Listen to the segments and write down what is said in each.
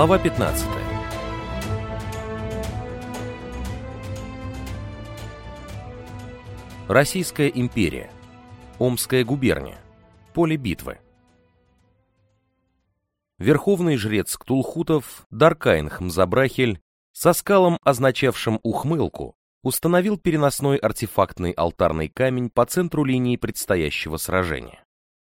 Глава 15 Российская империя. Омская губерния. Поле битвы. Верховный жрец Ктулхутов Даркайн Хмзабрахель со скалом, означавшим ухмылку, установил переносной артефактный алтарный камень по центру линии предстоящего сражения.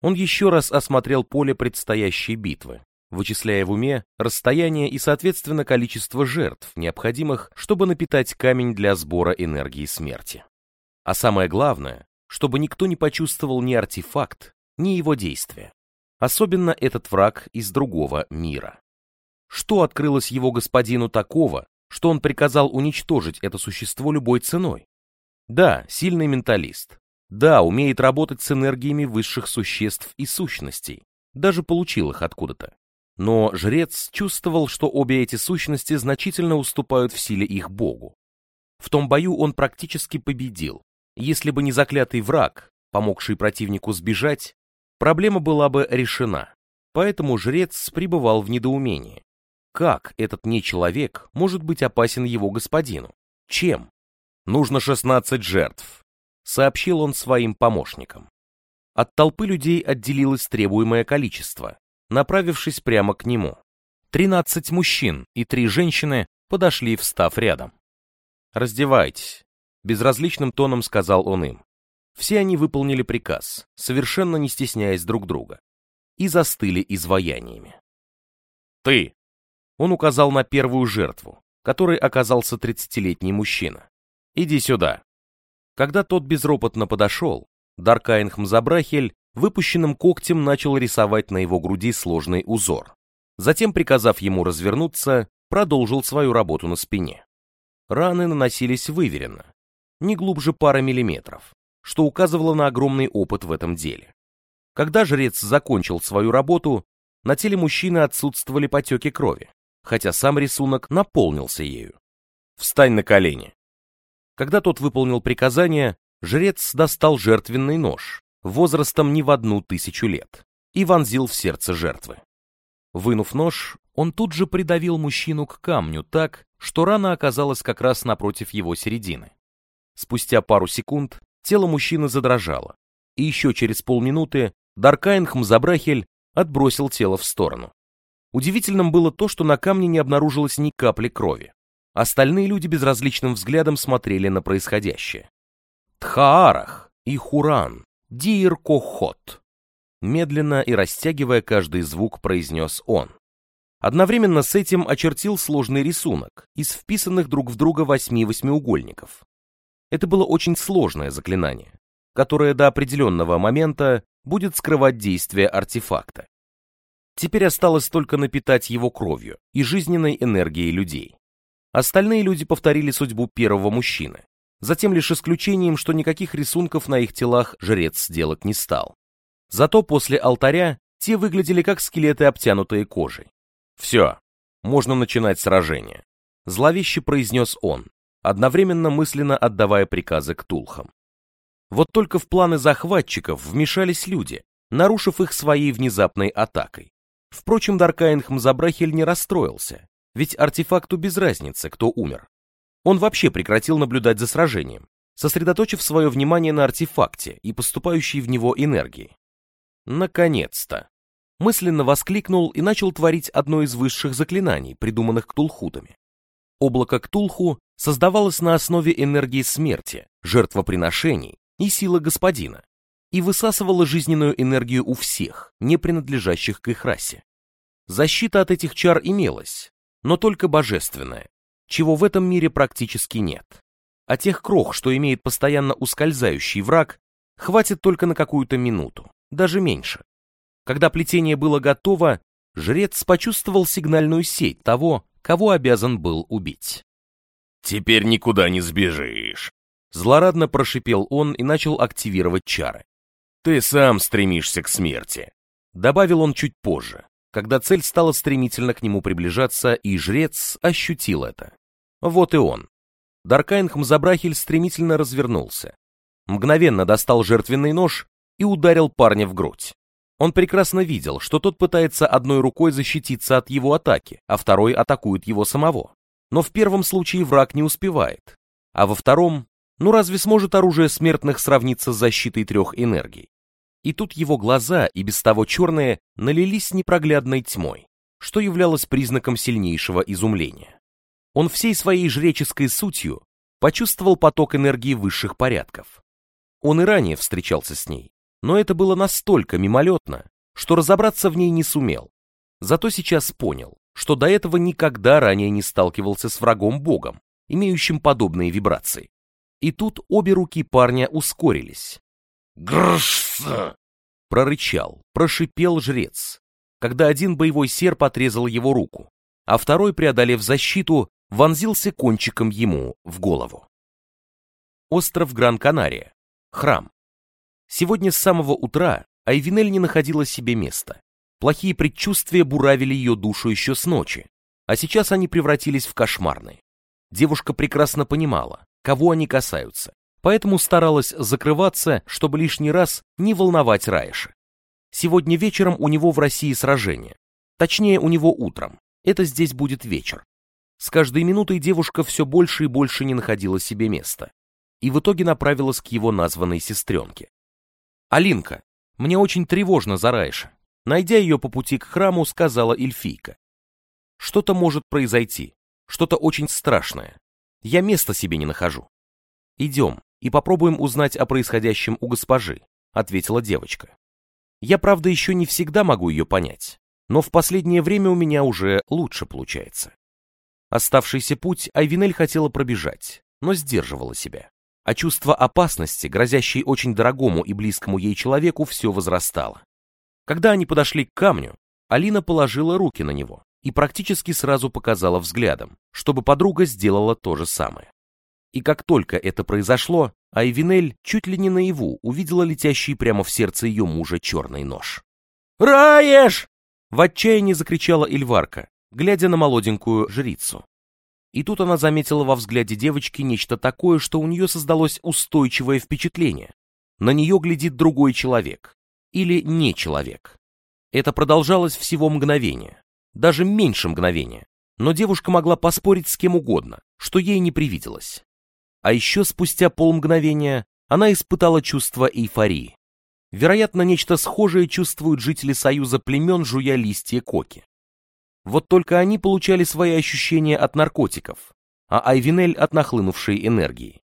Он еще раз осмотрел поле предстоящей битвы, вычисляя в уме расстояние и, соответственно, количество жертв, необходимых, чтобы напитать камень для сбора энергии смерти. А самое главное, чтобы никто не почувствовал ни артефакт, ни его действия. Особенно этот враг из другого мира. Что открылось его господину такого, что он приказал уничтожить это существо любой ценой? Да, сильный менталист. Да, умеет работать с энергиями высших существ и сущностей. Даже получил их откуда-то. Но жрец чувствовал, что обе эти сущности значительно уступают в силе их богу. В том бою он практически победил, если бы не заклятый враг, помогший противнику сбежать, проблема была бы решена. Поэтому жрец пребывал в недоумении. Как этот нечеловек может быть опасен его господину? Чем? Нужно 16 жертв, сообщил он своим помощникам. От толпы людей отделилось требуемое количество, направившись прямо к нему. 13 мужчин и три женщины подошли, встав рядом. «Раздевайтесь», Безразличным тоном сказал он им. Все они выполнили приказ, совершенно не стесняясь друг друга, и застыли изваяниями. «Ты!» Он указал на первую жертву, которой оказался тридцатилетний мужчина. «Иди сюда!» Когда тот безропотно подошел, Даркайн Хмзабрахель выпущенным когтем начал рисовать на его груди сложный узор. Затем, приказав ему развернуться, продолжил свою работу на спине. Раны наносились выверенно, не глубже пары миллиметров, что указывало на огромный опыт в этом деле. Когда жрец закончил свою работу, на теле мужчины отсутствовали потеки крови, хотя сам рисунок наполнился ею. «Встань на колени!» Когда тот выполнил приказание, жрец достал жертвенный нож, возрастом не в одну тысячу лет, и вонзил в сердце жертвы. Вынув нож, он тут же придавил мужчину к камню так, что рана оказалась как раз напротив его середины. Спустя пару секунд тело мужчины задрожало, и еще через полминуты Даркайн Хмзабрахель отбросил тело в сторону. Удивительным было то, что на камне не обнаружилось ни капли крови. Остальные люди безразличным взглядом смотрели на происходящее. Тхаарах и Хуран, Диир-Кохот. Медленно и растягивая каждый звук, произнес он. Одновременно с этим очертил сложный рисунок из вписанных друг в друга восьми восьмиугольников. Это было очень сложное заклинание, которое до определенного момента будет скрывать действие артефакта. Теперь осталось только напитать его кровью и жизненной энергией людей. Остальные люди повторили судьбу первого мужчины, затем лишь исключением, что никаких рисунков на их телах жрец сделать не стал. Зато после алтаря те выглядели как скелеты, обтянутые кожей. «Все, можно начинать сражение», — зловеще произнес он, одновременно мысленно отдавая приказы к тулхам. Вот только в планы захватчиков вмешались люди, нарушив их своей внезапной атакой. Впрочем, Даркаин Хмзабрахель не расстроился, ведь артефакту без разницы, кто умер. Он вообще прекратил наблюдать за сражением, сосредоточив свое внимание на артефакте и поступающей в него энергии. Наконец-то! Мысленно воскликнул и начал творить одно из высших заклинаний, придуманных ктулхутами. Облако Ктулху создавалось на основе энергии смерти, жертвоприношений и силы господина, и высасывало жизненную энергию у всех, не принадлежащих к их расе. Защита от этих чар имелась, но только божественная, чего в этом мире практически нет. А тех крох, что имеет постоянно ускользающий враг, хватит только на какую-то минуту, даже меньше. Когда плетение было готово, жрец почувствовал сигнальную сеть того, кого обязан был убить. «Теперь никуда не сбежишь», — злорадно прошипел он и начал активировать чары. «Ты сам стремишься к смерти», — добавил он чуть позже, когда цель стала стремительно к нему приближаться, и жрец ощутил это. Вот и он. Даркайн Хмзабрахель стремительно развернулся. Мгновенно достал жертвенный нож и ударил парня в грудь. Он прекрасно видел, что тот пытается одной рукой защититься от его атаки, а второй атакует его самого. Но в первом случае враг не успевает, а во втором, ну разве сможет оружие смертных сравниться с защитой трех энергий? И тут его глаза, и без того черные, налились непроглядной тьмой, что являлось признаком сильнейшего изумления. Он всей своей жреческой сутью почувствовал поток энергии высших порядков. Он и ранее встречался с ней, но это было настолько мимолетно, что разобраться в ней не сумел. Зато сейчас понял, что до этого никогда ранее не сталкивался с врагом-богом, имеющим подобные вибрации. И тут обе руки парня ускорились. «Гршс!» прорычал, прошипел жрец, когда один боевой серп отрезал его руку, а второй, преодолев защиту, вонзился кончиком ему в голову. Остров Гран-Канария. Храм. Сегодня с самого утра Айвинель не находила себе места. Плохие предчувствия буравили ее душу еще с ночи, а сейчас они превратились в кошмарные. Девушка прекрасно понимала, кого они касаются, поэтому старалась закрываться, чтобы лишний раз не волновать Раиша. Сегодня вечером у него в России сражение. Точнее, у него утром. Это здесь будет вечер. С каждой минутой девушка все больше и больше не находила себе места. И в итоге направилась к его названной сестренке. «Алинка, мне очень тревожно за Райша». Найдя ее по пути к храму, сказала эльфийка. «Что-то может произойти, что-то очень страшное. Я места себе не нахожу». «Идем и попробуем узнать о происходящем у госпожи», ответила девочка. «Я, правда, еще не всегда могу ее понять, но в последнее время у меня уже лучше получается». Оставшийся путь Айвинель хотела пробежать, но сдерживала себя а чувство опасности, грозящей очень дорогому и близкому ей человеку, все возрастало. Когда они подошли к камню, Алина положила руки на него и практически сразу показала взглядом, чтобы подруга сделала то же самое. И как только это произошло, Айвинель чуть ли не наяву увидела летящий прямо в сердце ее мужа черный нож. «Раешь!» — в отчаянии закричала Ильварка, глядя на молоденькую жрицу. И тут она заметила во взгляде девочки нечто такое, что у нее создалось устойчивое впечатление. На нее глядит другой человек. Или не человек. Это продолжалось всего мгновение. Даже меньше мгновения. Но девушка могла поспорить с кем угодно, что ей не привиделось. А еще спустя полмгновения она испытала чувство эйфории. Вероятно, нечто схожее чувствуют жители союза племен, жуя листья коки. Вот только они получали свои ощущения от наркотиков, а Айвинель от нахлынувшей энергии.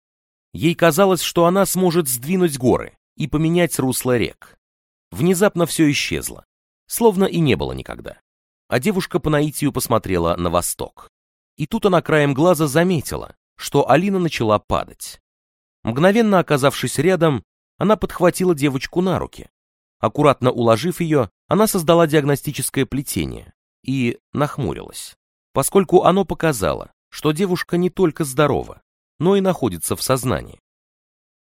Ей казалось, что она сможет сдвинуть горы и поменять русло рек. Внезапно все исчезло, словно и не было никогда. А девушка по наитию посмотрела на восток. И тут она краем глаза заметила, что Алина начала падать. Мгновенно оказавшись рядом, она подхватила девочку на руки. Аккуратно уложив ее, она создала диагностическое плетение, и нахмурилась, поскольку оно показало, что девушка не только здорова, но и находится в сознании.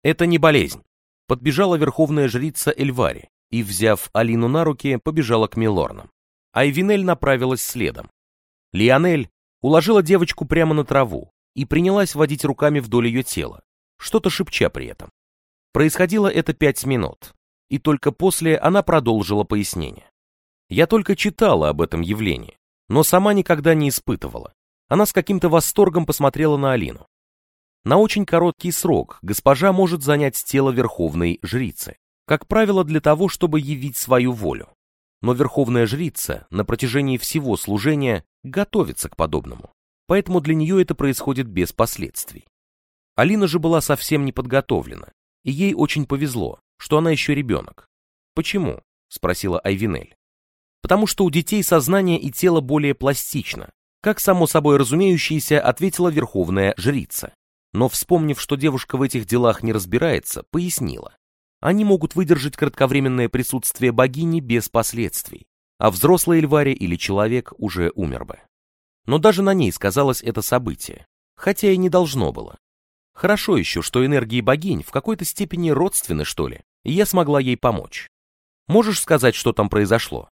Это не болезнь. Подбежала верховная жрица Эльвари и, взяв Алину на руки, побежала к Милорнам. Айвинель направилась следом. Лионель уложила девочку прямо на траву и принялась водить руками вдоль ее тела, что-то шепча при этом. Происходило это пять минут, и только после она продолжила пояснение. Я только читала об этом явлении, но сама никогда не испытывала. Она с каким-то восторгом посмотрела на Алину. На очень короткий срок госпожа может занять тело верховной жрицы, как правило для того, чтобы явить свою волю. Но верховная жрица на протяжении всего служения готовится к подобному, поэтому для нее это происходит без последствий. Алина же была совсем не подготовлена, и ей очень повезло, что она еще ребенок. «Почему?» — спросила Айвинель потому что у детей сознание и тело более пластично, как само собой разумеющееся ответила верховная жрица. Но вспомнив, что девушка в этих делах не разбирается, пояснила. Они могут выдержать кратковременное присутствие богини без последствий, а взрослый Эльваре или человек уже умер бы. Но даже на ней сказалось это событие, хотя и не должно было. Хорошо еще, что энергии богинь в какой-то степени родственны, что ли, и я смогла ей помочь. Можешь сказать, что там произошло?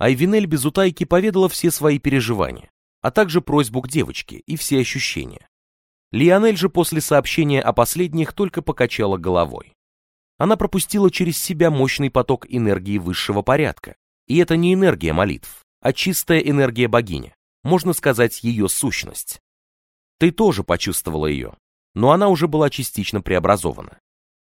Айвинель без утайки поведала все свои переживания, а также просьбу к девочке и все ощущения. Лионель же после сообщения о последних только покачала головой. Она пропустила через себя мощный поток энергии высшего порядка. И это не энергия молитв, а чистая энергия богини, можно сказать, ее сущность. Ты тоже почувствовала ее, но она уже была частично преобразована.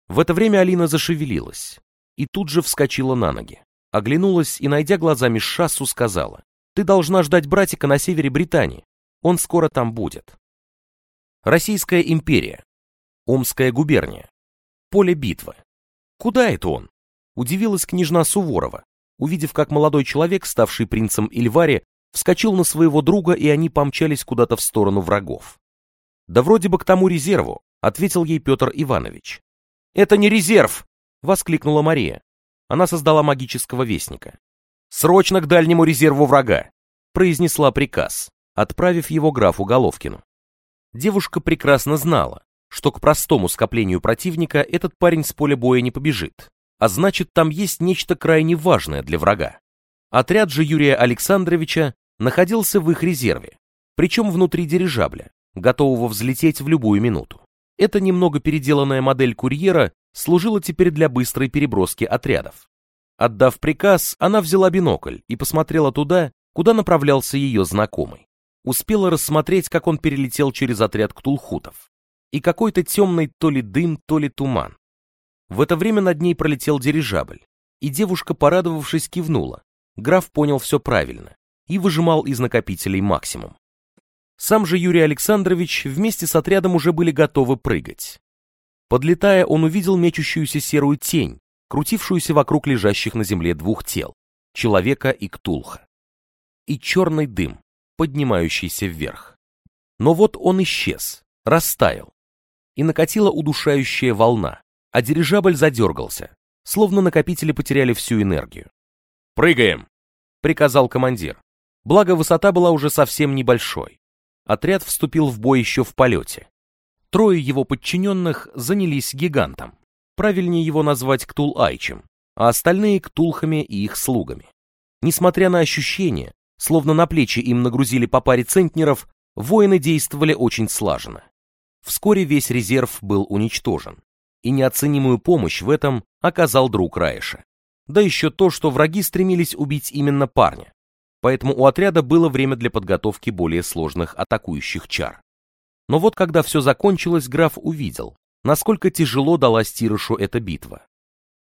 В это время Алина зашевелилась и тут же вскочила на ноги, оглянулась и, найдя глазами Шассу, сказала, «Ты должна ждать братика на севере Британии, он скоро там будет». Российская империя, Омская губерния, поле битвы. Куда это он? Удивилась княжна Суворова, увидев, как молодой человек, ставший принцем Ильвари, вскочил на своего друга, и они помчались куда-то в сторону врагов. Да вроде бы к тому резерву, ответил ей Петр Иванович. Это не резерв! Воскликнула Мария. Она создала магического вестника. Срочно к дальнему резерву врага! Произнесла приказ, отправив его графу Головкину. Девушка прекрасно знала, что к простому скоплению противника этот парень с поля боя не побежит, а значит там есть нечто крайне важное для врага. Отряд же Юрия Александровича находился в их резерве, причем внутри дирижабля, готового взлететь в любую минуту. Эта немного переделанная модель курьера служила теперь для быстрой переброски отрядов. Отдав приказ, она взяла бинокль и посмотрела туда, куда направлялся ее знакомый. Успела рассмотреть, как он перелетел через отряд ктулхутов. И какой-то темный то ли дым, то ли туман. В это время над ней пролетел дирижабль, и девушка, порадовавшись, кивнула. Граф понял все правильно и выжимал из накопителей максимум. Сам же Юрий Александрович вместе с отрядом уже были готовы прыгать. Подлетая, он увидел мечущуюся серую тень, крутившуюся вокруг лежащих на земле двух тел, человека и ктулха. И черный дым, поднимающийся вверх. Но вот он исчез, растаял, и накатила удушающая волна, а дирижабль задергался, словно накопители потеряли всю энергию. «Прыгаем!» — приказал командир. Благо, высота была уже совсем небольшой отряд вступил в бой еще в полете. Трое его подчиненных занялись гигантом. Правильнее его назвать Ктул-Айчем, а остальные Ктулхами и их слугами. Несмотря на ощущение, словно на плечи им нагрузили по паре центнеров, воины действовали очень слаженно. Вскоре весь резерв был уничтожен, и неоценимую помощь в этом оказал друг Раиша. Да еще то, что враги стремились убить именно парня, поэтому у отряда было время для подготовки более сложных атакующих чар. Но вот когда все закончилось, граф увидел, насколько тяжело далась Тирышу эта битва.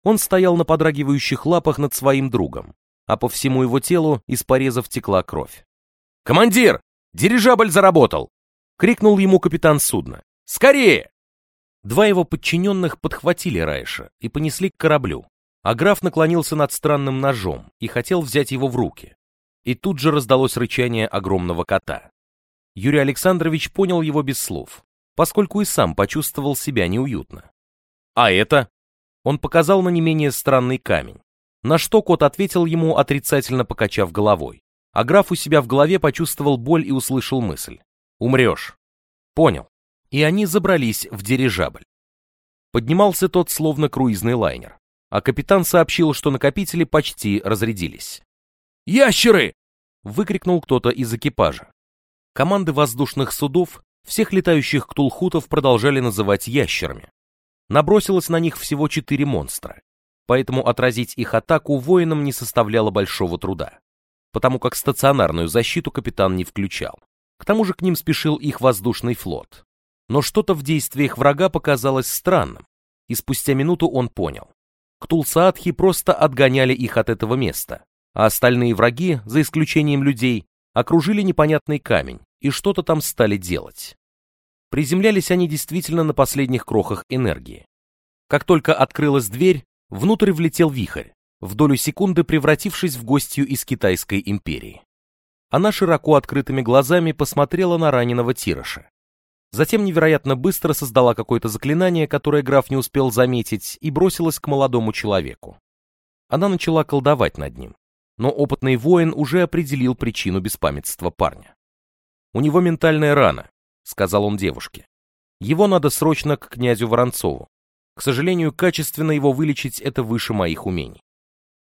Он стоял на подрагивающих лапах над своим другом, а по всему его телу из порезов текла кровь. «Командир! Дирижабль заработал!» — крикнул ему капитан судна. «Скорее!» Два его подчиненных подхватили Райша и понесли к кораблю, а граф наклонился над странным ножом и хотел взять его в руки и тут же раздалось рычание огромного кота. Юрий Александрович понял его без слов, поскольку и сам почувствовал себя неуютно. «А это?» Он показал на не менее странный камень, на что кот ответил ему, отрицательно покачав головой, а граф у себя в голове почувствовал боль и услышал мысль. «Умрешь». «Понял». И они забрались в дирижабль. Поднимался тот словно круизный лайнер, а капитан сообщил, что накопители почти разрядились. «Ящеры!» выкрикнул кто-то из экипажа. Команды воздушных судов всех летающих ктулхутов продолжали называть ящерами. Набросилось на них всего четыре монстра, поэтому отразить их атаку воинам не составляло большого труда, потому как стационарную защиту капитан не включал. К тому же к ним спешил их воздушный флот. Но что-то в действиях врага показалось странным, и спустя минуту он понял. Ктулсаатхи просто отгоняли их от этого места, а остальные враги, за исключением людей, окружили непонятный камень и что-то там стали делать. Приземлялись они действительно на последних крохах энергии. Как только открылась дверь, внутрь влетел вихрь, в долю секунды превратившись в гостью из Китайской империи. Она широко открытыми глазами посмотрела на раненого Тироша. Затем невероятно быстро создала какое-то заклинание, которое граф не успел заметить, и бросилась к молодому человеку. Она начала колдовать над ним но опытный воин уже определил причину беспамятства парня. «У него ментальная рана», — сказал он девушке. «Его надо срочно к князю Воронцову. К сожалению, качественно его вылечить — это выше моих умений.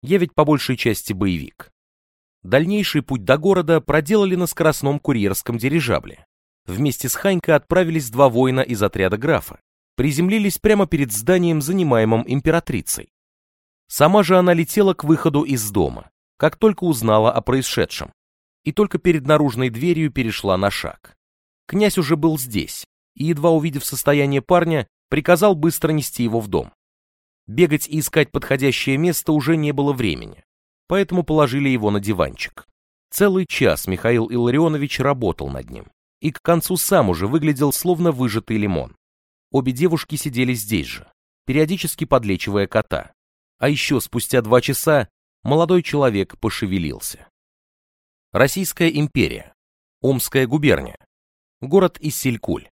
Я ведь по большей части боевик». Дальнейший путь до города проделали на скоростном курьерском дирижабле. Вместе с Ханькой отправились два воина из отряда графа, приземлились прямо перед зданием, занимаемым императрицей. Сама же она летела к выходу из дома, как только узнала о происшедшем, и только перед наружной дверью перешла на шаг. Князь уже был здесь, и, едва увидев состояние парня, приказал быстро нести его в дом. Бегать и искать подходящее место уже не было времени, поэтому положили его на диванчик. Целый час Михаил Илларионович работал над ним, и к концу сам уже выглядел словно выжатый лимон. Обе девушки сидели здесь же, периодически подлечивая кота. А еще спустя два часа молодой человек пошевелился. Российская империя. Омская губерния. Город Исселькуль.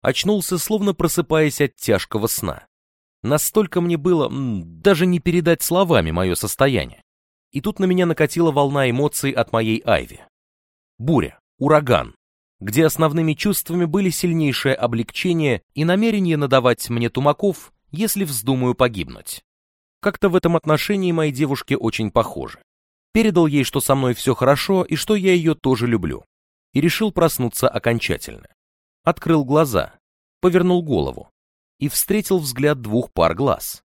Очнулся, словно просыпаясь от тяжкого сна. Настолько мне было, даже не передать словами мое состояние. И тут на меня накатила волна эмоций от моей Айви. Буря, ураган, где основными чувствами были сильнейшее облегчение и намерение надавать мне тумаков, если вздумаю погибнуть. Как-то в этом отношении мои девушки очень похожи. Передал ей, что со мной все хорошо и что я ее тоже люблю. И решил проснуться окончательно. Открыл глаза, повернул голову и встретил взгляд двух пар глаз.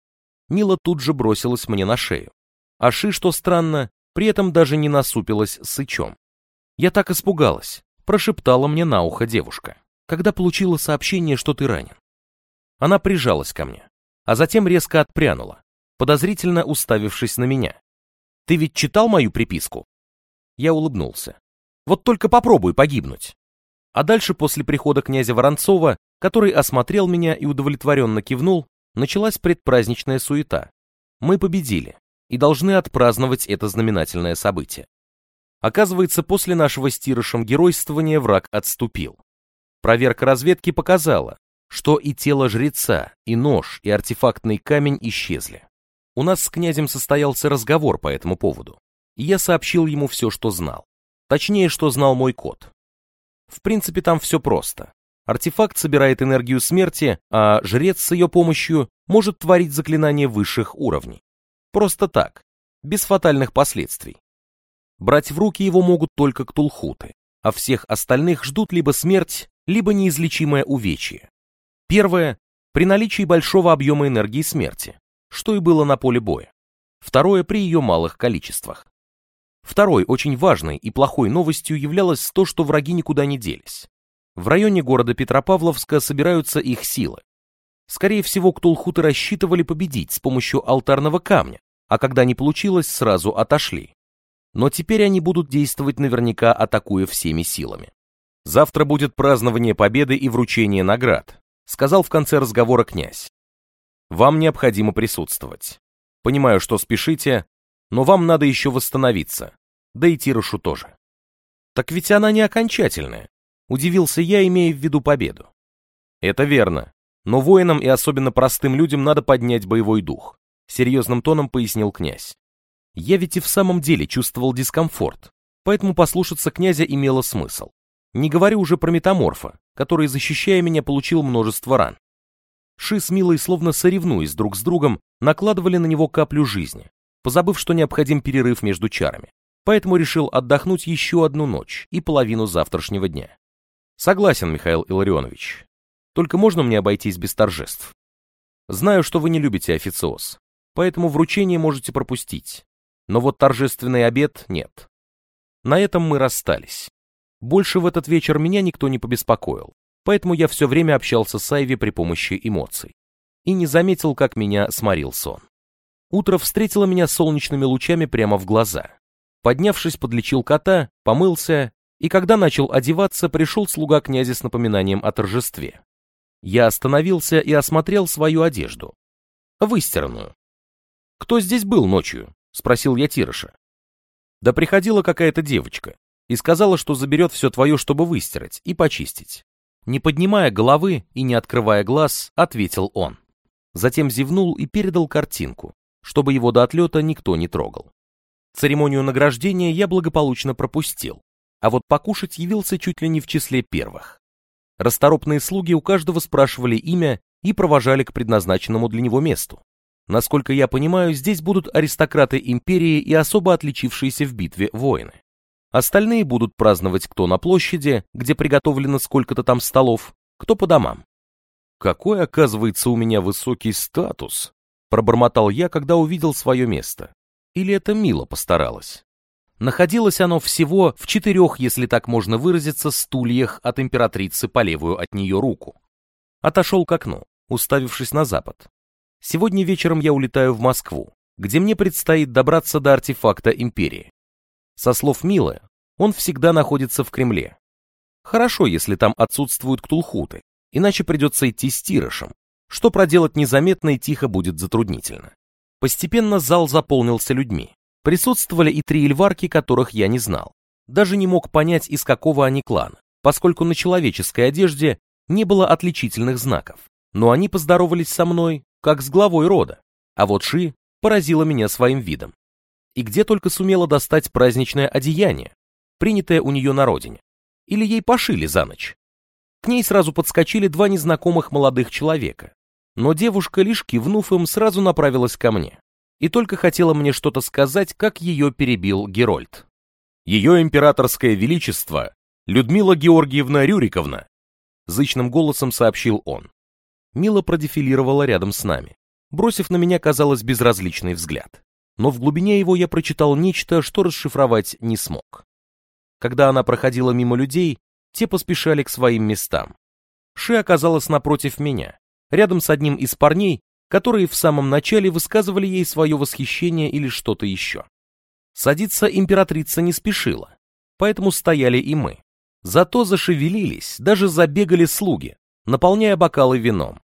Мила тут же бросилась мне на шею. А Ши, что странно, при этом даже не насупилась сычом. Я так испугалась, прошептала мне на ухо девушка, когда получила сообщение, что ты ранен. Она прижалась ко мне, а затем резко отпрянула, подозрительно уставившись на меня. «Ты ведь читал мою приписку?» Я улыбнулся. «Вот только попробуй погибнуть». А дальше, после прихода князя Воронцова, который осмотрел меня и удовлетворенно кивнул, началась предпраздничная суета. Мы победили и должны отпраздновать это знаменательное событие. Оказывается, после нашего стирышем геройствования враг отступил. Проверка разведки показала, что и тело жреца, и нож, и артефактный камень исчезли. У нас с князем состоялся разговор по этому поводу, и я сообщил ему все, что знал. Точнее, что знал мой кот. В принципе, там все просто. Артефакт собирает энергию смерти, а жрец с ее помощью может творить заклинания высших уровней. Просто так, без фатальных последствий. Брать в руки его могут только ктулхуты, а всех остальных ждут либо смерть, либо неизлечимое увечье. Первое – при наличии большого объема энергии смерти, что и было на поле боя. Второе – при ее малых количествах. Второй очень важной и плохой новостью являлось то, что враги никуда не делись. В районе города Петропавловска собираются их силы. Скорее всего, ктулхуты рассчитывали победить с помощью алтарного камня, а когда не получилось, сразу отошли но теперь они будут действовать наверняка, атакуя всеми силами. Завтра будет празднование победы и вручение наград, сказал в конце разговора князь. Вам необходимо присутствовать. Понимаю, что спешите, но вам надо еще восстановиться, да и Тирошу тоже. Так ведь она не окончательная, удивился я, имея в виду победу. Это верно, но воинам и особенно простым людям надо поднять боевой дух, серьезным тоном пояснил князь. Я ведь и в самом деле чувствовал дискомфорт, поэтому послушаться князя имело смысл. Не говорю уже про метаморфа, который, защищая меня, получил множество ран. Ши с Милой, словно соревнуясь друг с другом, накладывали на него каплю жизни, позабыв, что необходим перерыв между чарами. Поэтому решил отдохнуть еще одну ночь и половину завтрашнего дня. Согласен, Михаил Илларионович. Только можно мне обойтись без торжеств? Знаю, что вы не любите официоз, поэтому вручение можете пропустить но вот торжественный обед нет. На этом мы расстались. Больше в этот вечер меня никто не побеспокоил, поэтому я все время общался с Айви при помощи эмоций. И не заметил, как меня сморил сон. Утро встретило меня солнечными лучами прямо в глаза. Поднявшись, подлечил кота, помылся, и когда начал одеваться, пришел слуга князя с напоминанием о торжестве. Я остановился и осмотрел свою одежду. Выстиранную. Кто здесь был ночью? Спросил я Тироша. Да приходила какая-то девочка и сказала, что заберет все твое, чтобы выстирать и почистить. Не поднимая головы и не открывая глаз, ответил он. Затем зевнул и передал картинку, чтобы его до отлета никто не трогал. Церемонию награждения я благополучно пропустил, а вот покушать явился чуть ли не в числе первых. Расторопные слуги у каждого спрашивали имя и провожали к предназначенному для него месту. Насколько я понимаю, здесь будут аристократы империи и особо отличившиеся в битве воины. Остальные будут праздновать кто на площади, где приготовлено сколько-то там столов, кто по домам. Какой, оказывается, у меня высокий статус, пробормотал я, когда увидел свое место. Или это Мила постаралась? Находилось оно всего в четырех, если так можно выразиться, стульях от императрицы по левую от нее руку. Отошел к окну, уставившись на запад. Сегодня вечером я улетаю в Москву, где мне предстоит добраться до артефакта империи. Со слов Милы, он всегда находится в Кремле. Хорошо, если там отсутствуют ктулхуты, иначе придется идти с Тирошем, что проделать незаметно и тихо будет затруднительно. Постепенно зал заполнился людьми. Присутствовали и три эльварки, которых я не знал. Даже не мог понять, из какого они клана, поскольку на человеческой одежде не было отличительных знаков. Но они поздоровались со мной, как с главой рода. А вот Ши поразила меня своим видом. И где только сумела достать праздничное одеяние, принятое у нее на родине. Или ей пошили за ночь. К ней сразу подскочили два незнакомых молодых человека. Но девушка, лишь кивнув им, сразу направилась ко мне и только хотела мне что-то сказать, как ее перебил Герольд. Ее императорское величество, Людмила Георгиевна Рюриковна, зычным голосом сообщил он. Мила продефилировала рядом с нами, бросив на меня, казалось, безразличный взгляд. Но в глубине его я прочитал нечто, что расшифровать не смог. Когда она проходила мимо людей, те поспешали к своим местам. Ши оказалась напротив меня, рядом с одним из парней, которые в самом начале высказывали ей свое восхищение или что-то еще. Садиться императрица не спешила, поэтому стояли и мы. Зато зашевелились, даже забегали слуги, наполняя бокалы вином.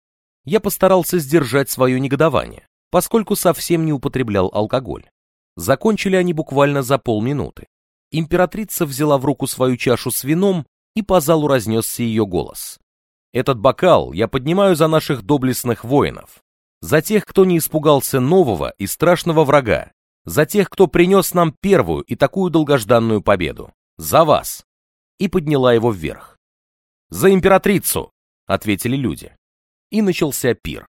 Я постарался сдержать свое негодование, поскольку совсем не употреблял алкоголь. Закончили они буквально за полминуты. Императрица взяла в руку свою чашу с вином, и по залу разнесся ее голос. «Этот бокал я поднимаю за наших доблестных воинов, за тех, кто не испугался нового и страшного врага, за тех, кто принес нам первую и такую долгожданную победу, за вас!» И подняла его вверх. «За императрицу!» — ответили люди. И начался пир.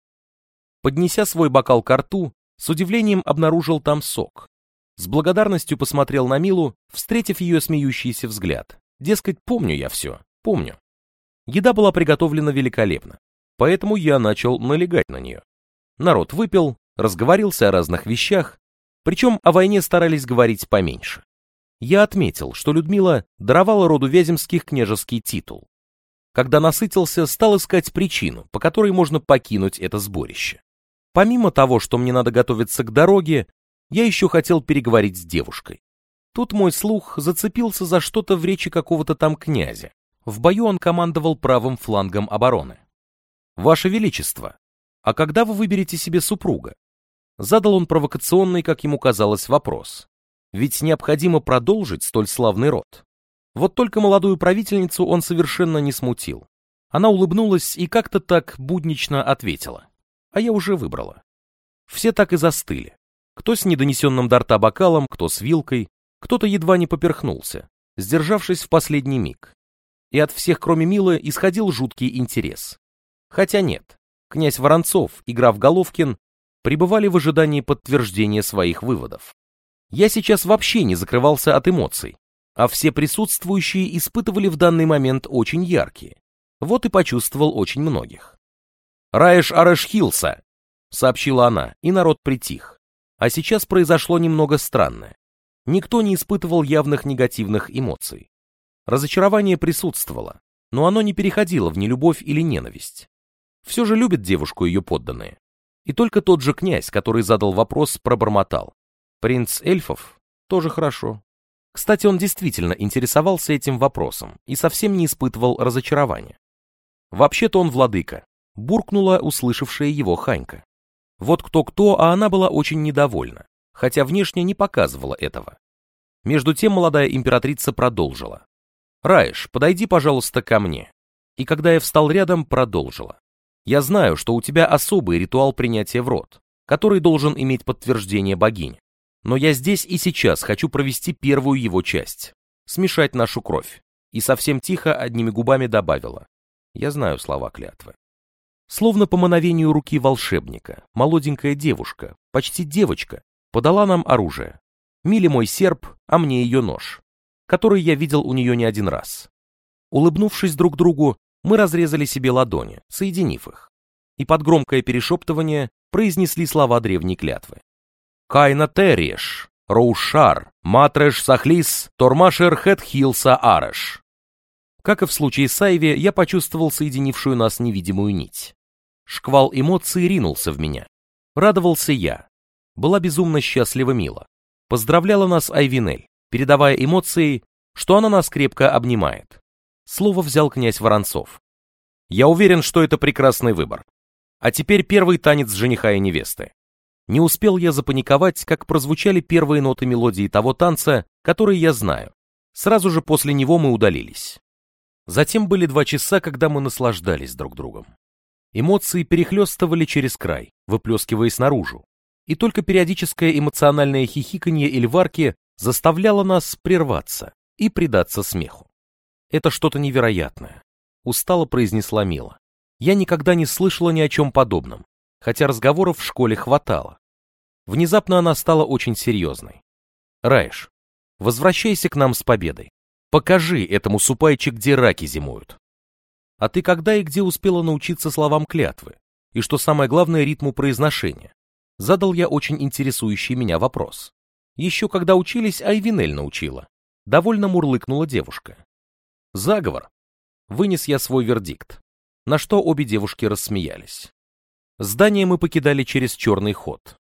Поднеся свой бокал к рту, с удивлением обнаружил там сок. С благодарностью посмотрел на Милу, встретив ее смеющийся взгляд. Дескать, помню я все, помню. Еда была приготовлена великолепно, поэтому я начал налегать на нее. Народ выпил, разговорился о разных вещах, причем о войне старались говорить поменьше. Я отметил, что Людмила даровала роду Вяземских княжеский титул. Когда насытился, стал искать причину, по которой можно покинуть это сборище. Помимо того, что мне надо готовиться к дороге, я еще хотел переговорить с девушкой. Тут мой слух зацепился за что-то в речи какого-то там князя. В бою он командовал правым флангом обороны. «Ваше Величество, «А когда вы выберете себе супруга?» Задал он провокационный, как ему казалось, вопрос. Ведь необходимо продолжить столь славный род. Вот только молодую правительницу он совершенно не смутил. Она улыбнулась и как-то так буднично ответила. А я уже выбрала. Все так и застыли. Кто с недонесенным до рта бокалом, кто с вилкой, кто-то едва не поперхнулся, сдержавшись в последний миг. И от всех, кроме Милы, исходил жуткий интерес. Хотя нет, князь Воронцов и граф Головкин пребывали в ожидании подтверждения своих выводов. Я сейчас вообще не закрывался от эмоций, а все присутствующие испытывали в данный момент очень яркие. Вот и почувствовал очень многих. «Раеш Арешхилса!» — сообщила она, и народ притих. А сейчас произошло немного странное. Никто не испытывал явных негативных эмоций. Разочарование присутствовало, но оно не переходило в нелюбовь или ненависть. Все же любят девушку ее подданные. И только тот же князь, который задал вопрос, пробормотал. Принц эльфов? Тоже хорошо. Кстати, он действительно интересовался этим вопросом и совсем не испытывал разочарования. Вообще-то он владыка, буркнула услышавшая его Ханька. Вот кто-кто, а она была очень недовольна, хотя внешне не показывала этого. Между тем молодая императрица продолжила. «Раиш, подойди, пожалуйста, ко мне». И когда я встал рядом, продолжила. Я знаю, что у тебя особый ритуал принятия в рот, который должен иметь подтверждение богини. Но я здесь и сейчас хочу провести первую его часть. Смешать нашу кровь. И совсем тихо одними губами добавила. Я знаю слова клятвы. Словно по мановению руки волшебника, молоденькая девушка, почти девочка, подала нам оружие. Миле мой серп, а мне ее нож, который я видел у нее не один раз. Улыбнувшись друг другу, мы разрезали себе ладони, соединив их. и под громкое перешептывание произнесли слова древней клятвы. «Кайна тереш, роушар, матреш сахлис, тормашер хетхилса ареш». Как и в случае с Айви, я почувствовал соединившую нас невидимую нить. Шквал эмоций ринулся в меня. Радовался я. Была безумно счастлива Мила. Поздравляла нас Айвинель, передавая эмоции, что она нас крепко обнимает. Слово взял князь Воронцов. Я уверен, что это прекрасный выбор. А теперь первый танец жениха и невесты. Не успел я запаниковать, как прозвучали первые ноты мелодии того танца, который я знаю. Сразу же после него мы удалились. Затем были два часа, когда мы наслаждались друг другом. Эмоции перехлестывали через край, выплескиваясь наружу. И только периодическое эмоциональное хихиканье Эльварки заставляло нас прерваться и предаться смеху. Это что-то невероятное, устало произнесла Мила. Я никогда не слышала ни о чем подобном, хотя разговоров в школе хватало. Внезапно она стала очень серьезной. Раиш, возвращайся к нам с победой. Покажи этому супайчик, где раки зимуют. А ты когда и где успела научиться словам клятвы? И что самое главное, ритму произношения? Задал я очень интересующий меня вопрос. Еще когда учились, Айвинель научила. Довольно мурлыкнула девушка. Заговор. Вынес я свой вердикт. На что обе девушки рассмеялись. Здание мы покидали через черный ход.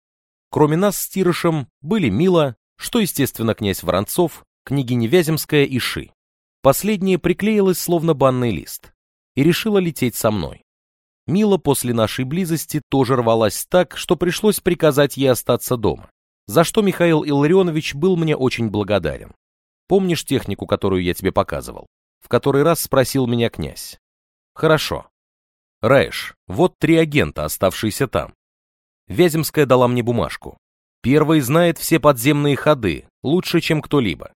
Кроме нас с Тирышем были Мила, что, естественно, князь Воронцов, княгиня Вяземская и Ши. Последняя приклеилась словно банный лист и решила лететь со мной. Мила после нашей близости тоже рвалась так, что пришлось приказать ей остаться дома, за что Михаил Илларионович был мне очень благодарен. Помнишь технику, которую я тебе показывал? В который раз спросил меня князь. Хорошо. Раиш, вот три агента, оставшиеся там. Вяземская дала мне бумажку. Первый знает все подземные ходы, лучше, чем кто-либо.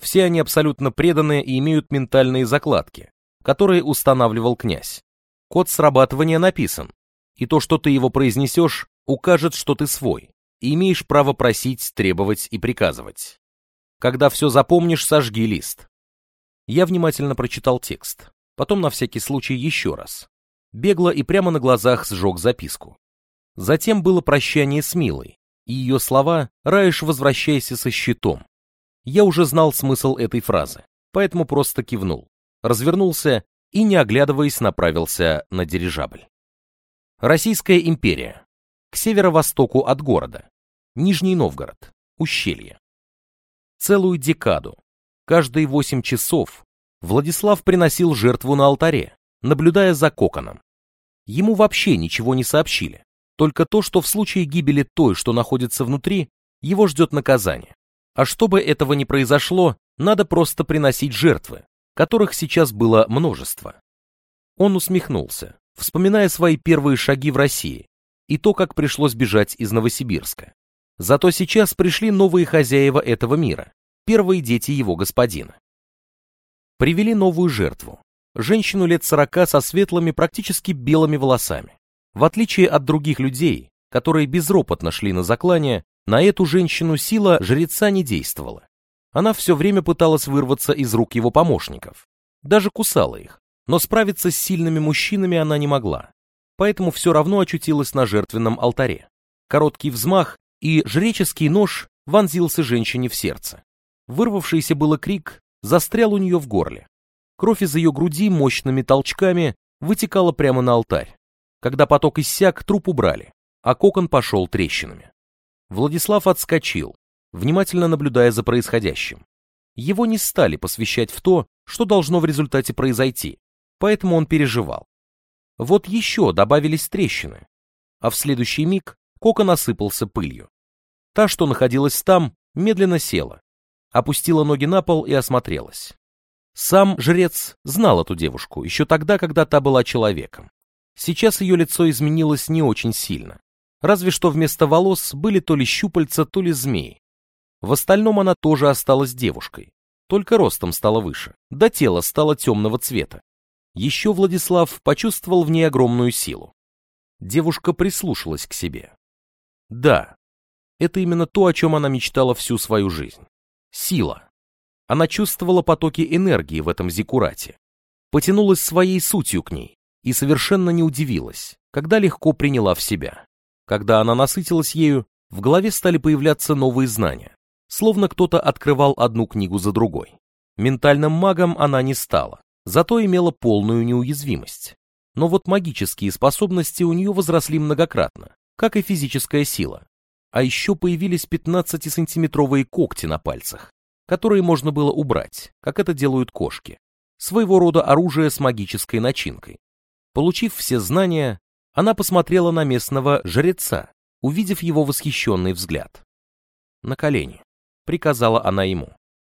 Все они абсолютно преданные и имеют ментальные закладки, которые устанавливал князь. Код срабатывания написан, и то, что ты его произнесешь, укажет, что ты свой, и имеешь право просить, требовать и приказывать. Когда все запомнишь, сожги лист. Я внимательно прочитал текст, потом на всякий случай еще раз. Бегло и прямо на глазах сжег записку. Затем было прощание с Милой, и ее слова «Раиш, возвращайся со щитом». Я уже знал смысл этой фразы, поэтому просто кивнул, развернулся и, не оглядываясь, направился на дирижабль. Российская империя. К северо-востоку от города. Нижний Новгород. Ущелье. Целую декаду, каждые восемь часов, Владислав приносил жертву на алтаре, наблюдая за коконом. Ему вообще ничего не сообщили, только то, что в случае гибели той, что находится внутри, его ждет наказание. А чтобы этого не произошло, надо просто приносить жертвы, которых сейчас было множество. Он усмехнулся, вспоминая свои первые шаги в России и то, как пришлось бежать из Новосибирска. Зато сейчас пришли новые хозяева этого мира, первые дети его господина. Привели новую жертву, женщину лет сорока со светлыми, практически белыми волосами. В отличие от других людей, которые безропотно шли на заклание, на эту женщину сила жреца не действовала. Она все время пыталась вырваться из рук его помощников, даже кусала их, но справиться с сильными мужчинами она не могла, поэтому все равно очутилась на жертвенном алтаре. Короткий взмах, и жреческий нож вонзился женщине в сердце. Вырвавшийся было крик застрял у нее в горле. Кровь из ее груди мощными толчками вытекала прямо на алтарь. Когда поток иссяк, труп убрали, а кокон пошел трещинами. Владислав отскочил, внимательно наблюдая за происходящим. Его не стали посвящать в то, что должно в результате произойти, поэтому он переживал. Вот еще добавились трещины, а в следующий миг кокон осыпался пылью. Та, что находилась там, медленно села, опустила ноги на пол и осмотрелась. Сам жрец знал эту девушку еще тогда, когда та была человеком. Сейчас ее лицо изменилось не очень сильно. Разве что вместо волос были то ли щупальца, то ли змеи. В остальном она тоже осталась девушкой, только ростом стала выше, да тело стало темного цвета. Еще Владислав почувствовал в ней огромную силу. Девушка прислушалась к себе. Да, это именно то, о чем она мечтала всю свою жизнь. Сила. Она чувствовала потоки энергии в этом зикурате, потянулась своей сутью к ней, и совершенно не удивилась, когда легко приняла в себя. Когда она насытилась ею, в голове стали появляться новые знания, словно кто-то открывал одну книгу за другой. Ментальным магом она не стала, зато имела полную неуязвимость. Но вот магические способности у нее возросли многократно, как и физическая сила. А еще появились 15-сантиметровые когти на пальцах, которые можно было убрать, как это делают кошки. Своего рода оружие с магической начинкой. Получив все знания, она посмотрела на местного жреца, увидев его восхищенный взгляд. «На колени», — приказала она ему.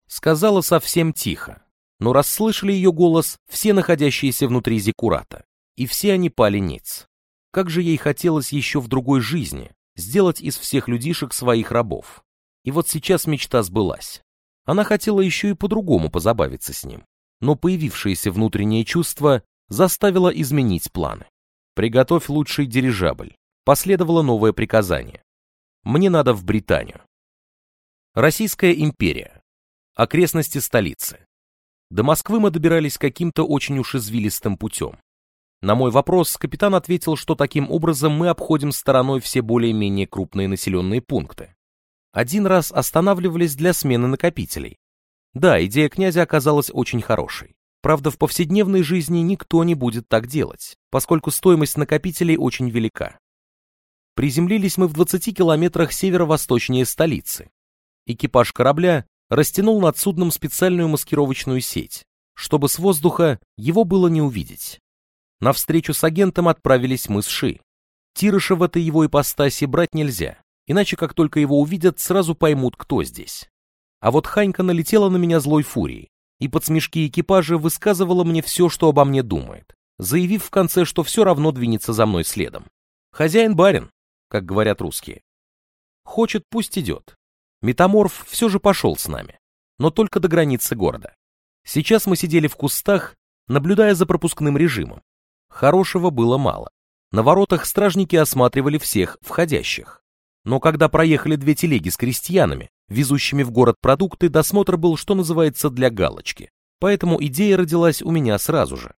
Сказала совсем тихо, но расслышали ее голос все находящиеся внутри Зикурата, и все они пали ниц. Как же ей хотелось еще в другой жизни сделать из всех людишек своих рабов. И вот сейчас мечта сбылась. Она хотела еще и по-другому позабавиться с ним, но появившееся внутреннее чувство заставило изменить планы. «Приготовь лучший дирижабль», последовало новое приказание. «Мне надо в Британию». Российская империя. Окрестности столицы. До Москвы мы добирались каким-то очень уж извилистым путем. На мой вопрос капитан ответил, что таким образом мы обходим стороной все более-менее крупные населенные пункты. Один раз останавливались для смены накопителей. Да, идея князя оказалась очень хорошей. Правда, в повседневной жизни никто не будет так делать, поскольку стоимость накопителей очень велика. Приземлились мы в 20 километрах северо-восточнее столицы. Экипаж корабля растянул над судном специальную маскировочную сеть, чтобы с воздуха его было не увидеть. На встречу с агентом отправились мы с Ши. Тирыша в этой его ипостаси брать нельзя, иначе как только его увидят, сразу поймут, кто здесь. А вот Ханька налетела на меня злой фурией, и под смешки экипажа высказывала мне все, что обо мне думает, заявив в конце, что все равно двинется за мной следом. Хозяин-барин, как говорят русские. Хочет, пусть идет. Метаморф все же пошел с нами, но только до границы города. Сейчас мы сидели в кустах, наблюдая за пропускным режимом. Хорошего было мало. На воротах стражники осматривали всех входящих. Но когда проехали две телеги с крестьянами, везущими в город продукты, досмотр был, что называется, для галочки. Поэтому идея родилась у меня сразу же.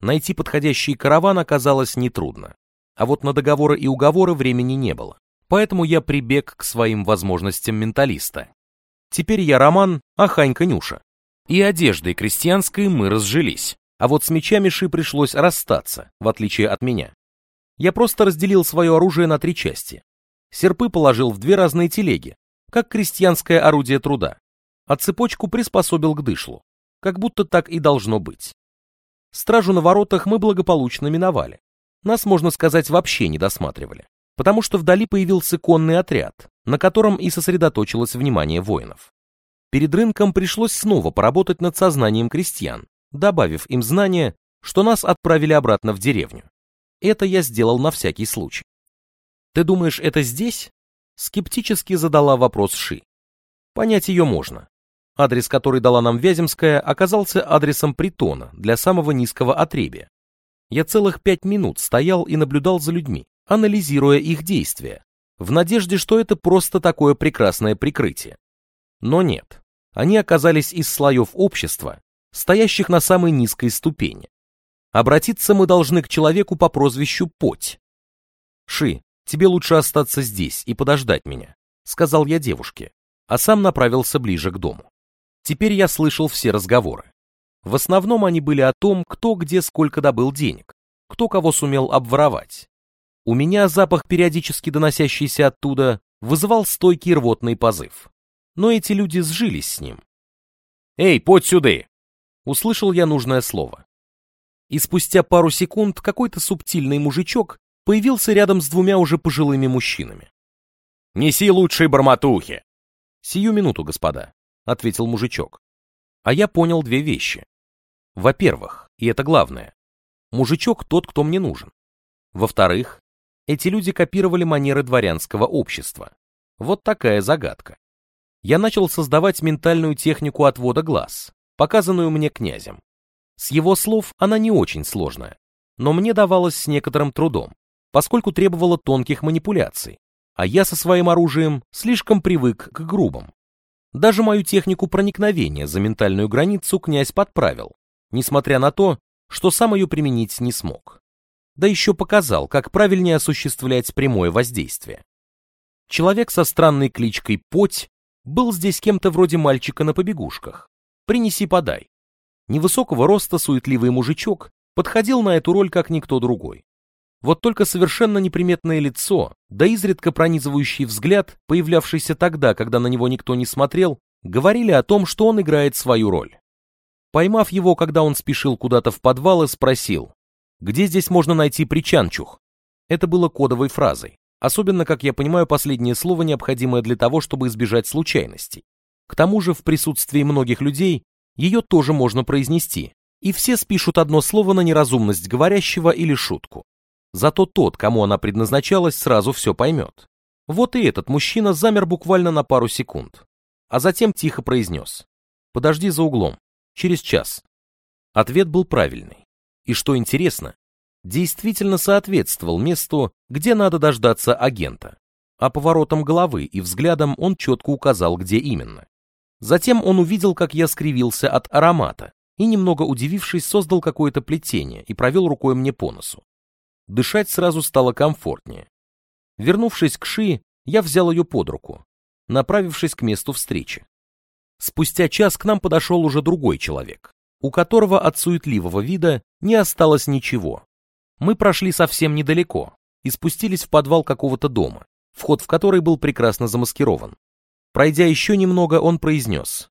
Найти подходящий караван оказалось нетрудно. А вот на договоры и уговоры времени не было поэтому я прибег к своим возможностям менталиста. Теперь я Роман, а Ханька Нюша. И одеждой крестьянской мы разжились, а вот с мечами Ши пришлось расстаться, в отличие от меня. Я просто разделил свое оружие на три части. Серпы положил в две разные телеги, как крестьянское орудие труда, а цепочку приспособил к дышлу, как будто так и должно быть. Стражу на воротах мы благополучно миновали. Нас, можно сказать, вообще не досматривали потому что вдали появился конный отряд, на котором и сосредоточилось внимание воинов. Перед рынком пришлось снова поработать над сознанием крестьян, добавив им знание, что нас отправили обратно в деревню. Это я сделал на всякий случай. «Ты думаешь, это здесь?» Скептически задала вопрос Ши. Понять ее можно. Адрес, который дала нам Вяземская, оказался адресом притона для самого низкого отребия. Я целых пять минут стоял и наблюдал за людьми, анализируя их действия, в надежде, что это просто такое прекрасное прикрытие. Но нет, они оказались из слоев общества, стоящих на самой низкой ступени. Обратиться мы должны к человеку по прозвищу Поть. «Ши, тебе лучше остаться здесь и подождать меня», — сказал я девушке, а сам направился ближе к дому. Теперь я слышал все разговоры. В основном они были о том, кто где сколько добыл денег, кто кого сумел обворовать, у меня запах, периодически доносящийся оттуда, вызывал стойкий рвотный позыв. Но эти люди сжились с ним. «Эй, подь сюда!» Услышал я нужное слово. И спустя пару секунд какой-то субтильный мужичок появился рядом с двумя уже пожилыми мужчинами. «Неси лучшие барматухи!» «Сию минуту, господа», — ответил мужичок. А я понял две вещи. Во-первых, и это главное, мужичок тот, кто мне нужен. Во-вторых, эти люди копировали манеры дворянского общества. Вот такая загадка. Я начал создавать ментальную технику отвода глаз, показанную мне князем. С его слов она не очень сложная, но мне давалась с некоторым трудом, поскольку требовала тонких манипуляций, а я со своим оружием слишком привык к грубым. Даже мою технику проникновения за ментальную границу князь подправил, несмотря на то, что сам ее применить не смог. Да еще показал, как правильнее осуществлять прямое воздействие. Человек со странной кличкой Поть был здесь кем-то вроде мальчика на побегушках. Принеси-подай. Невысокого роста суетливый мужичок подходил на эту роль как никто другой. Вот только совершенно неприметное лицо, да изредка пронизывающий взгляд, появлявшийся тогда, когда на него никто не смотрел, говорили о том, что он играет свою роль. Поймав его, когда он спешил куда-то в подвал и спросил, где здесь можно найти причанчух? Это было кодовой фразой, особенно, как я понимаю, последнее слово необходимое для того, чтобы избежать случайностей. К тому же в присутствии многих людей ее тоже можно произнести, и все спишут одно слово на неразумность говорящего или шутку. Зато тот, кому она предназначалась, сразу все поймет. Вот и этот мужчина замер буквально на пару секунд, а затем тихо произнес. «Подожди за углом. Через час». Ответ был правильный. И что интересно, действительно соответствовал месту, где надо дождаться агента. А поворотом головы и взглядом он четко указал, где именно. Затем он увидел, как я скривился от аромата, и, немного удивившись, создал какое-то плетение и провел рукой мне по носу. Дышать сразу стало комфортнее. Вернувшись к Ши, я взял ее под руку, направившись к месту встречи. Спустя час к нам подошел уже другой человек, у которого от суетливого вида не осталось ничего. Мы прошли совсем недалеко и спустились в подвал какого-то дома, вход в который был прекрасно замаскирован. Пройдя еще немного, он произнес.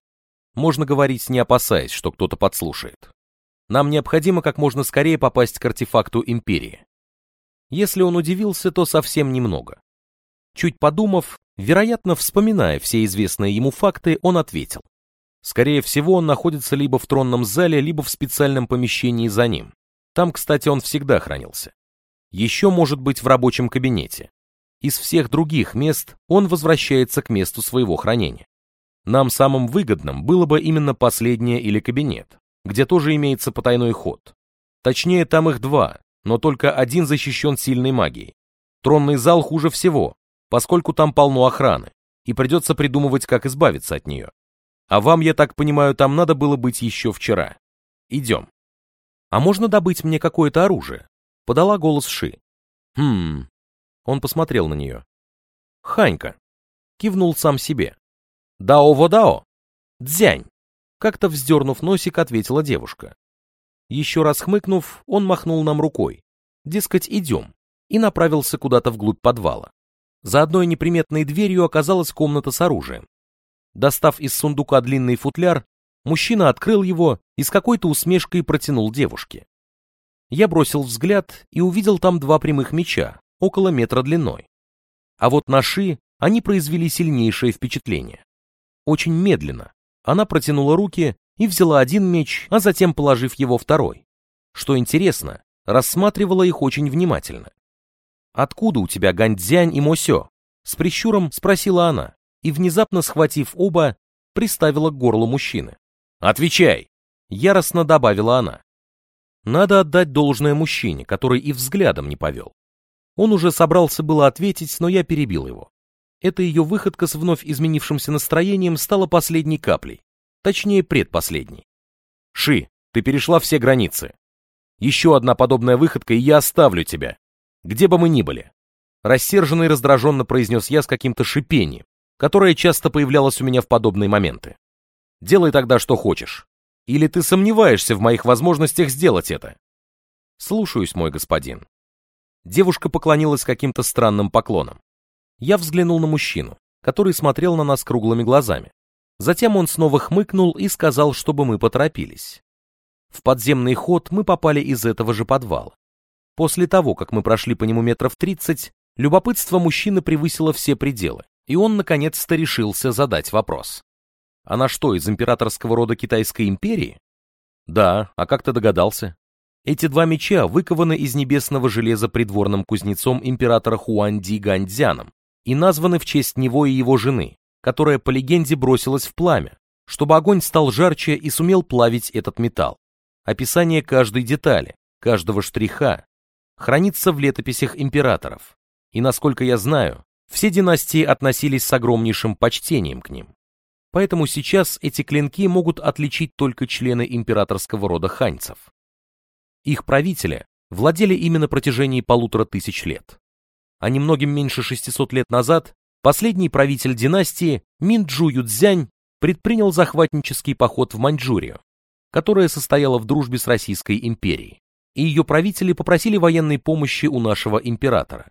Можно говорить, не опасаясь, что кто-то подслушает. Нам необходимо как можно скорее попасть к артефакту Империи. Если он удивился, то совсем немного. Чуть подумав, вероятно, вспоминая все известные ему факты, он ответил. Скорее всего, он находится либо в тронном зале, либо в специальном помещении за ним. Там, кстати, он всегда хранился. Еще может быть в рабочем кабинете. Из всех других мест он возвращается к месту своего хранения. Нам самым выгодным было бы именно последнее или кабинет, где тоже имеется потайной ход. Точнее, там их два, но только один защищен сильной магией. Тронный зал хуже всего, поскольку там полно охраны, и придется придумывать, как избавиться от нее. А вам, я так понимаю, там надо было быть еще вчера. Идем. А можно добыть мне какое-то оружие? Подала голос Ши. Хм, он посмотрел на нее. Ханька. Кивнул сам себе. Дао-во-дао. Дзянь. Как-то вздернув носик, ответила девушка. Еще раз хмыкнув, он махнул нам рукой. Дескать, идем. И направился куда-то вглубь подвала. За одной неприметной дверью оказалась комната с оружием. Достав из сундука длинный футляр, мужчина открыл его и с какой-то усмешкой протянул девушке. Я бросил взгляд и увидел там два прямых меча, около метра длиной. А вот на Ши они произвели сильнейшее впечатление. Очень медленно она протянула руки и взяла один меч, а затем, положив его второй. Что интересно, рассматривала их очень внимательно. «Откуда у тебя Гандзянь и Мосё?» С прищуром спросила она и, внезапно схватив оба, приставила к горлу мужчины. «Отвечай!» — яростно добавила она. Надо отдать должное мужчине, который и взглядом не повел. Он уже собрался было ответить, но я перебил его. Эта ее выходка с вновь изменившимся настроением стала последней каплей. Точнее, предпоследней. «Ши, ты перешла все границы. Еще одна подобная выходка, и я оставлю тебя. Где бы мы ни были». Рассерженно и раздраженно произнес я с каким-то шипением, которое часто появлялось у меня в подобные моменты. «Делай тогда, что хочешь. Или ты сомневаешься в моих возможностях сделать это?» «Слушаюсь, мой господин», Девушка поклонилась каким-то странным поклоном. Я взглянул на мужчину, который смотрел на нас круглыми глазами. Затем он снова хмыкнул и сказал, чтобы мы поторопились. В подземный ход мы попали из этого же подвала. После того, как мы прошли по нему метров тридцать, любопытство мужчины превысило все пределы, и он наконец-то решился задать вопрос. Она что, из императорского рода Китайской империи? Да, а как ты догадался? Эти два меча выкованы из небесного железа придворным кузнецом императора Хуанди Гандзяном и названы в честь него и его жены, которая по легенде бросилась в пламя, чтобы огонь стал жарче и сумел плавить этот металл. Описание каждой детали, каждого штриха хранится в летописях императоров, и, насколько я знаю, все династии относились с огромнейшим почтением к ним. Поэтому сейчас эти клинки могут отличить только члены императорского рода ханьцев. Их правителя владели ими на протяжении полутора тысяч лет. А немногим меньше 600 лет назад последний правитель династии Минджу Юцзянь предпринял захватнический поход в Маньчжурию, которая состояла в дружбе с Российской империей, и ее правители попросили военной помощи у нашего императора.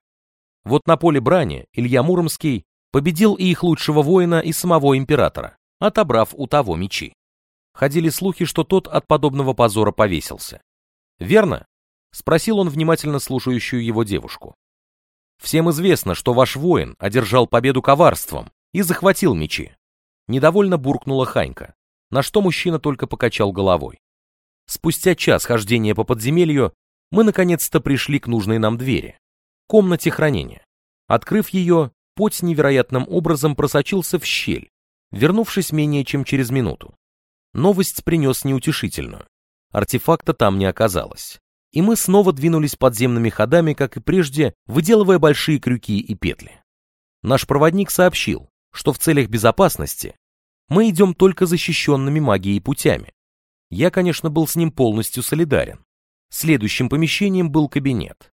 Вот на поле брани Илья Муромский победил и их лучшего воина, и самого императора, отобрав у того мечи. Ходили слухи, что тот от подобного позора повесился. «Верно?» — спросил он внимательно слушающую его девушку. «Всем известно, что ваш воин одержал победу коварством и захватил мечи». Недовольно буркнула Ханька, на что мужчина только покачал головой. Спустя час хождения по подземелью мы наконец-то пришли к нужной нам двери, комнате хранения. Открыв ее, путь невероятным образом просочился в щель, вернувшись менее чем через минуту. Новость принес неутешительную. Артефакта там не оказалось. И мы снова двинулись подземными ходами, как и прежде, выделывая большие крюки и петли. Наш проводник сообщил, что в целях безопасности мы идем только защищенными магией путями. Я, конечно, был с ним полностью солидарен. Следующим помещением был кабинет.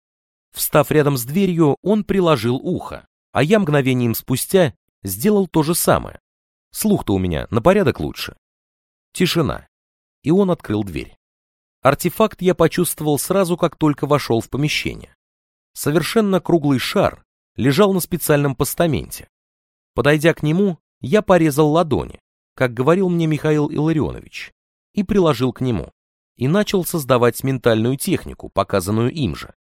Встав рядом с дверью, он приложил ухо, а я мгновением спустя сделал то же самое. Слух-то у меня на порядок лучше. Тишина. И он открыл дверь. Артефакт я почувствовал сразу, как только вошел в помещение. Совершенно круглый шар лежал на специальном постаменте. Подойдя к нему, я порезал ладони, как говорил мне Михаил Илларионович, и приложил к нему, и начал создавать ментальную технику, показанную им же.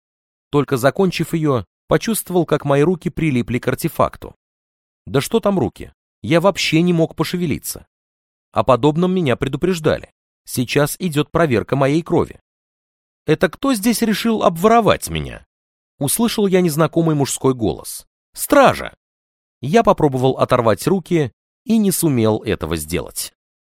Только закончив ее, почувствовал, как мои руки прилипли к артефакту. Да что там руки? Я вообще не мог пошевелиться. О подобном меня предупреждали. Сейчас идет проверка моей крови. Это кто здесь решил обворовать меня? Услышал я незнакомый мужской голос. Стража! Я попробовал оторвать руки и не сумел этого сделать.